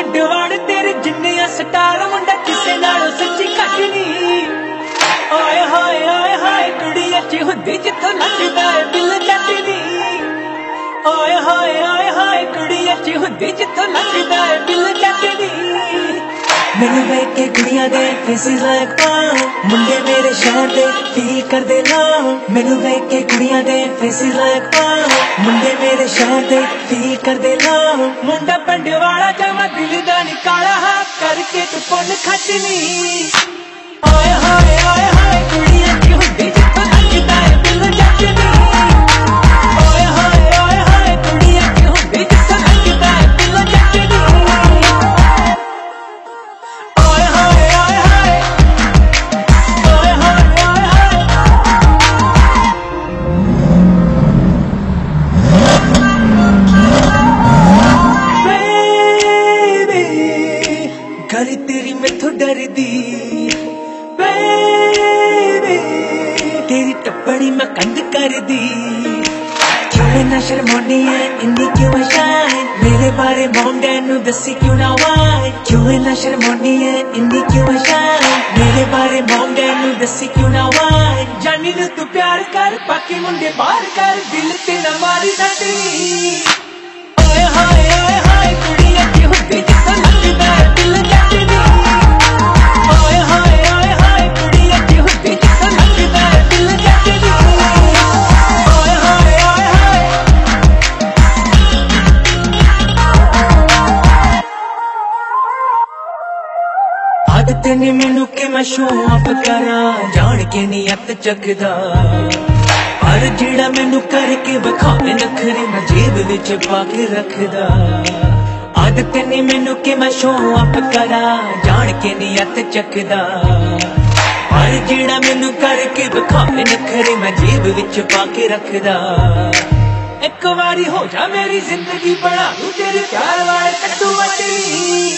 ਵੱਡਵਾੜ ਤੇਰੇ ਜਿੰਨੇ ਆ ਸਟਾਰ ਮੁੰਡਾ ਕਿਸੇ ਨਾਲੋਂ ਸੱਚੀ ਘੱਟ ਨਹੀਂ ਓਏ ਹੋਏ ਓਏ ਹੋਏ, ਕੁੜੀ ਅੱਛੀ ਹੁੰਦੀ ਜਿੱਥੋਂ ਲੱਗਦਾ ਏ, ਦਿਲ ਜੱਟ ਨਹੀਂ ਓਏ ਹੋਏ ਓਏ ਹੋਏ, ਕੁੜੀ ਅੱਛੀ ਹੁੰਦੀ ਜਿੱਥੋਂ ਲੱਗਦਾ ਏ, ਦਿਲ ਜੱਟ ਨਹੀਂ ਮੈਨੂੰ ਵੇਖ ਕੇ ਕੁੜੀਆਂ ਦੇ ਫੇਸਿਸ ਲਾਈਕ ਵਾਓ ਮੁੰਡੇ ਮੇਰੇ ਸ਼ਹਿਰ ਦੇ ਫੀਲ ਕਰਦੇ ਨਾ ਮੈਨੂੰ ਵੇਖ ਕੇ ਕੁੜੀਆਂ ਦੇ ਫੇਸਿਸ ਲਾਈਕ ਵਾਓ ਮੁੰਡੇ ਮੇਰੇ ਸ਼ਹਿਰ ਦੇ ਫੀਲ ਕਰਦੇ ਨਾ ਮੁੰਡਾ ਪਿੰਡ ਕਰਕੇ ਤੂੰ ਪੁੰਨ ਖੱਟਨੀ ਓਏ ਮੈਥੋਂ ਬੇਬੀ ਤੇਰੀ ਟੱਪਣੀ ਮੈਂ ਕੰਧ ਕਰਦੀ। ਕਿਉਂ ਨਾ ਸ਼ਰਮਾਉਣੀ ਐ ਇੰਨੀ ਕਿਉਂ ਸ਼ਾਇ ਮੇਰੇ ਬਾਰੇ ਮਮ ਡੈਡ ਨੂੰ ਦੱਸੀ ਕਿਉਂ ਨਾ ਵਾਈ ਕਿਉਂ ਨਾ ਸ਼ਰਮਾਉਣੀ ਐ ਇੰਨੀ ਕਿਉਂ ਸ਼ਾਇ ਮੇਰੇ ਬਾਰੇ ਮਮ ਨੂੰ ਦੱਸੀ ਕਿਉਂ ਨਾ ਵਾਈ ਜਾਨੀ ਨੂੰ ਤੂੰ ਪਿਆਰ ਕਰ, ਬਾਕੀ ਮੁੰਡੇ ਬਾਹਰ ਕਰ। ਦਿਲ ਤੇ ਨਾ ਮਾਰੀ ਸੱਟੀ ਓਏ ਹਾਏ। ਆਦਤ ਨੇ ਮੈਨੂੰ ਕਿ ਮੈਂ ਸ਼ੋਅ ਆਪ ਕਰਾਂ? ਜਾਣ ਕੇ ਨਹੀਂ ਅੱਤ ਚੱਕਦਾ। ਪਰ ਜਿਹੜਾ ਮੈਨੂੰ ਕਰਕੇ ਵਿਖਾਵੇ ਨਖਰੇ, ਮੈਂ ਜੇਬ ਵਿੱਚ ਪਾ ਕੇ ਰੱਖਦਾ। ਆਦਤ ਨੇ ਮੈਨੂੰ ਕਿ ਮੈਂ ਸ਼ੋਅ ਆਪ ਕਰਾਂ? ਜਾਣ ਕੇ ਨਹੀਂ ਅੱਤ ਚੱਕਦਾ। ਪਰ ਜਿਹੜਾ ਮੈਨੂੰ ਕਰਕੇ ਵਿਖਾਵੇ ਨਖਰੇ, ਮੈਂ ਜੇਬ ਵਿੱਚ ਪਾ ਕੇ ਰੱਖਦਾ। ਇੱਕ ਵਾਰੀ ਹੋ ਜਾ ਮੇਰੀ ਜ਼ਿੰਦਗੀ, ਬਣਾ ਦੂੰ ਤੇਰੇ ਪਿਆਰ ਵਾਲੇ ਕੱਟੂ ਵੱਟਣੀ